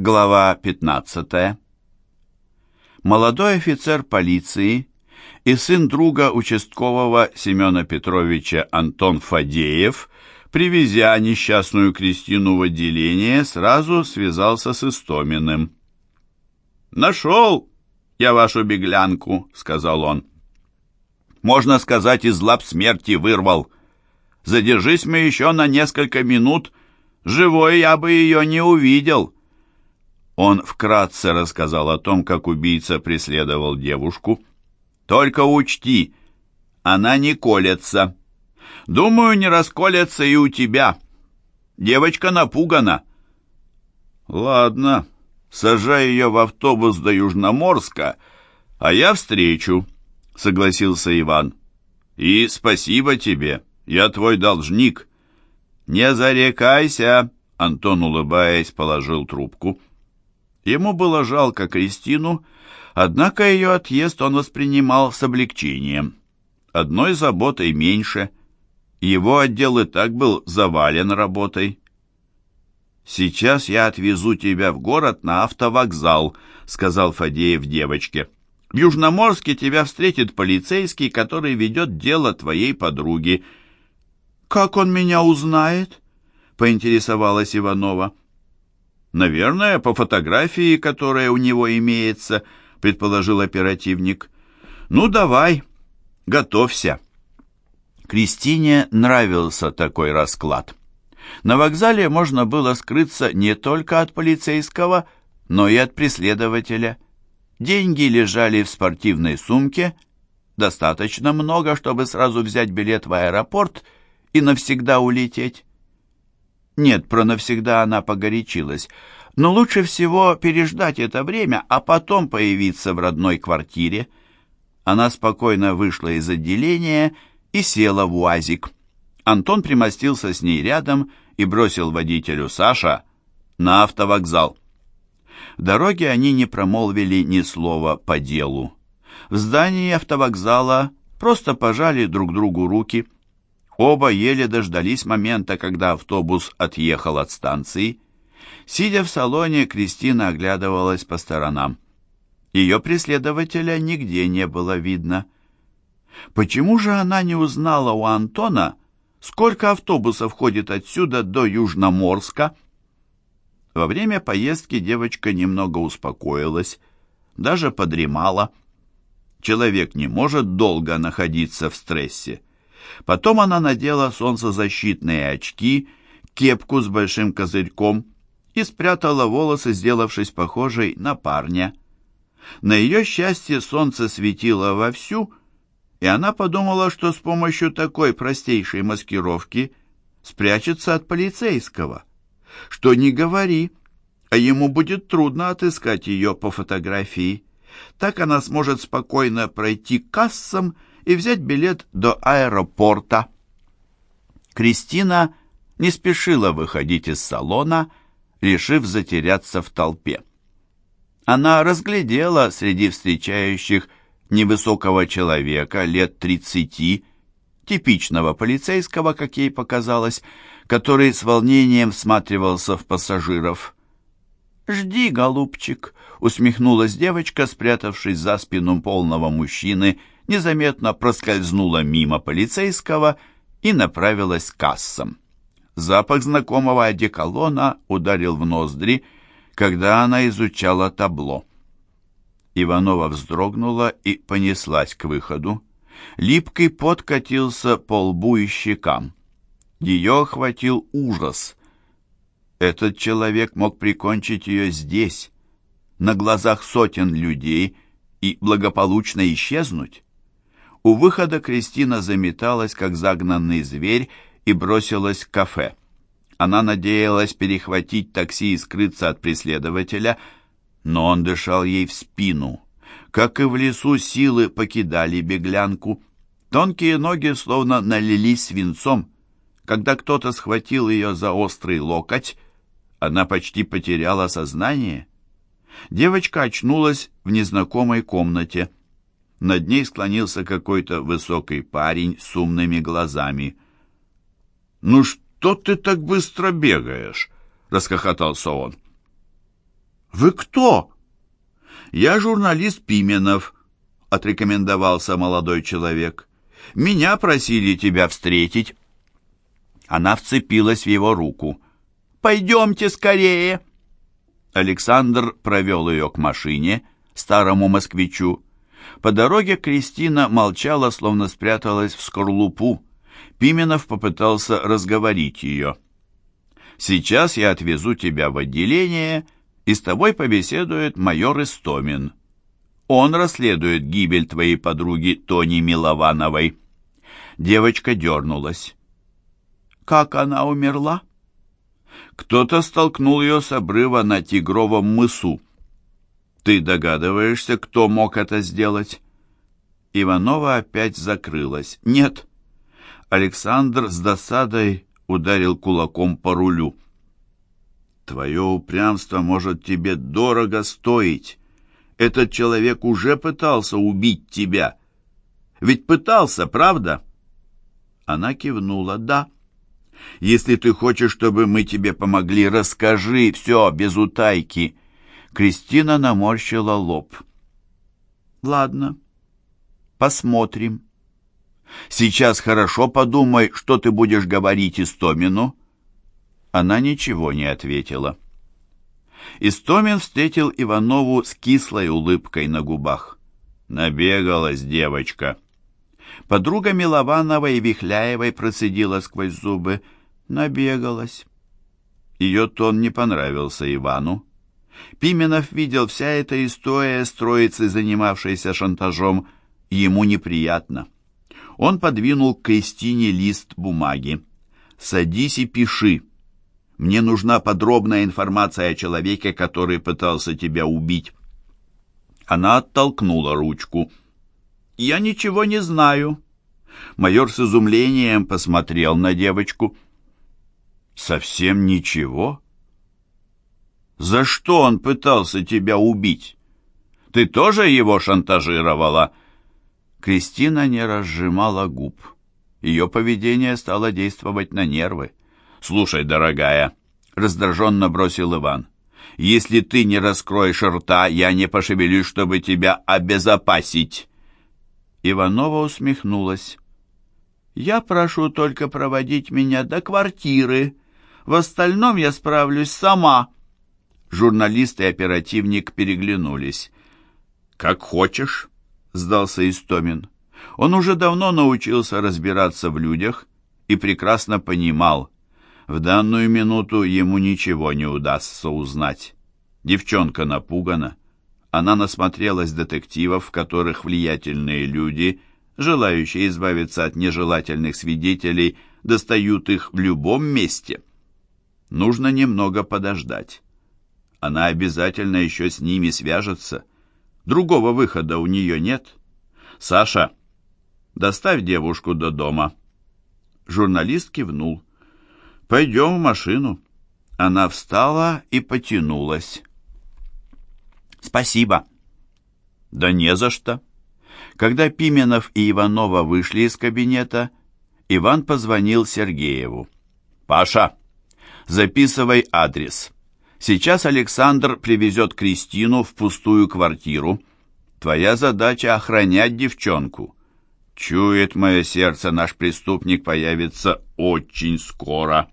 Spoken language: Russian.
Глава 15. Молодой офицер полиции и сын друга участкового Семена Петровича Антон Фадеев, привезя несчастную Кристину в отделение, сразу связался с Истоминым. «Нашел я вашу беглянку», — сказал он. «Можно сказать, из лап смерти вырвал. Задержись мы еще на несколько минут, живой я бы ее не увидел». Он вкратце рассказал о том, как убийца преследовал девушку. «Только учти, она не колется. Думаю, не расколется и у тебя. Девочка напугана». «Ладно, сажай ее в автобус до Южноморска, а я встречу», — согласился Иван. «И спасибо тебе, я твой должник». «Не зарекайся», — Антон, улыбаясь, положил трубку. Ему было жалко Кристину, однако ее отъезд он воспринимал с облегчением. Одной заботой меньше. Его отдел и так был завален работой. «Сейчас я отвезу тебя в город на автовокзал», — сказал Фадеев девочке. «В Южноморске тебя встретит полицейский, который ведет дело твоей подруги». «Как он меня узнает?» — поинтересовалась Иванова. «Наверное, по фотографии, которая у него имеется», — предположил оперативник. «Ну, давай, готовься». Кристине нравился такой расклад. На вокзале можно было скрыться не только от полицейского, но и от преследователя. Деньги лежали в спортивной сумке, достаточно много, чтобы сразу взять билет в аэропорт и навсегда улететь. Нет, про навсегда она погорячилась. Но лучше всего переждать это время, а потом появиться в родной квартире. Она спокойно вышла из отделения и села в УАЗик. Антон примостился с ней рядом и бросил водителю Саша на автовокзал. В дороге они не промолвили ни слова по делу. В здании автовокзала просто пожали друг другу руки – Оба еле дождались момента, когда автобус отъехал от станции. Сидя в салоне, Кристина оглядывалась по сторонам. Ее преследователя нигде не было видно. Почему же она не узнала у Антона, сколько автобусов ходит отсюда до Южноморска? Во время поездки девочка немного успокоилась, даже подремала. Человек не может долго находиться в стрессе. Потом она надела солнцезащитные очки, кепку с большим козырьком и спрятала волосы, сделавшись похожей на парня. На ее счастье солнце светило вовсю, и она подумала, что с помощью такой простейшей маскировки спрячется от полицейского. Что не говори, а ему будет трудно отыскать ее по фотографии. Так она сможет спокойно пройти к кассам и взять билет до аэропорта. Кристина не спешила выходить из салона, решив затеряться в толпе. Она разглядела среди встречающих невысокого человека лет тридцати, типичного полицейского, как ей показалось, который с волнением всматривался в пассажиров. «Жди, голубчик», — усмехнулась девочка, спрятавшись за спину полного мужчины незаметно проскользнула мимо полицейского и направилась к кассам. Запах знакомого одеколона ударил в ноздри, когда она изучала табло. Иванова вздрогнула и понеслась к выходу. Липкий пот катился по лбу и щекам. Ее охватил ужас. Этот человек мог прикончить ее здесь, на глазах сотен людей, и благополучно исчезнуть. У выхода Кристина заметалась, как загнанный зверь, и бросилась в кафе. Она надеялась перехватить такси и скрыться от преследователя, но он дышал ей в спину. Как и в лесу, силы покидали беглянку. Тонкие ноги словно налились свинцом. Когда кто-то схватил ее за острый локоть, она почти потеряла сознание. Девочка очнулась в незнакомой комнате. Над ней склонился какой-то высокий парень с умными глазами. «Ну что ты так быстро бегаешь?» — расхохотался он. Вы кто? Я журналист Пименов, отрекомендовался молодой человек. Меня просили тебя встретить. Она вцепилась в его руку. «Пойдемте скорее!» Александр провел ее к машине, старому москвичу. По дороге Кристина молчала, словно спряталась в скорлупу. Пименов попытался разговорить ее. «Сейчас я отвезу тебя в отделение, и с тобой побеседует майор Истомин. Он расследует гибель твоей подруги Тони Миловановой». Девочка дернулась. «Как она умерла?» Кто-то столкнул ее с обрыва на Тигровом мысу. Ты догадываешься, кто мог это сделать? Иванова опять закрылась. Нет. Александр с досадой ударил кулаком по рулю. Твое упрямство может тебе дорого стоить. Этот человек уже пытался убить тебя. Ведь пытался, правда? Она кивнула. Да. Если ты хочешь, чтобы мы тебе помогли, расскажи все без утайки. Кристина наморщила лоб. Ладно, посмотрим. Сейчас хорошо подумай, что ты будешь говорить Истомину. Она ничего не ответила. Истомин встретил Иванову с кислой улыбкой на губах. Набегалась девочка. Подруга Миловановой и Вихляевой процедила сквозь зубы. Набегалась. Ее тон не понравился Ивану. Пименов видел вся эта история с троицей, занимавшейся шантажом, ему неприятно. Он подвинул к Кристине лист бумаги. «Садись и пиши. Мне нужна подробная информация о человеке, который пытался тебя убить». Она оттолкнула ручку. «Я ничего не знаю». Майор с изумлением посмотрел на девочку. «Совсем ничего?» «За что он пытался тебя убить? Ты тоже его шантажировала?» Кристина не разжимала губ. Ее поведение стало действовать на нервы. «Слушай, дорогая», — раздраженно бросил Иван, «если ты не раскроешь рта, я не пошевелюсь, чтобы тебя обезопасить». Иванова усмехнулась. «Я прошу только проводить меня до квартиры. В остальном я справлюсь сама». Журналист и оперативник переглянулись. «Как хочешь», — сдался Истомин. Он уже давно научился разбираться в людях и прекрасно понимал, в данную минуту ему ничего не удастся узнать. Девчонка напугана. Она насмотрелась детективов, в которых влиятельные люди, желающие избавиться от нежелательных свидетелей, достают их в любом месте. Нужно немного подождать. Она обязательно еще с ними свяжется. Другого выхода у нее нет. Саша, доставь девушку до дома. Журналист кивнул. Пойдем в машину. Она встала и потянулась. Спасибо. Да не за что. Когда Пименов и Иванова вышли из кабинета, Иван позвонил Сергееву. «Паша, записывай адрес». Сейчас Александр привезет Кристину в пустую квартиру. Твоя задача — охранять девчонку. Чует мое сердце, наш преступник появится очень скоро».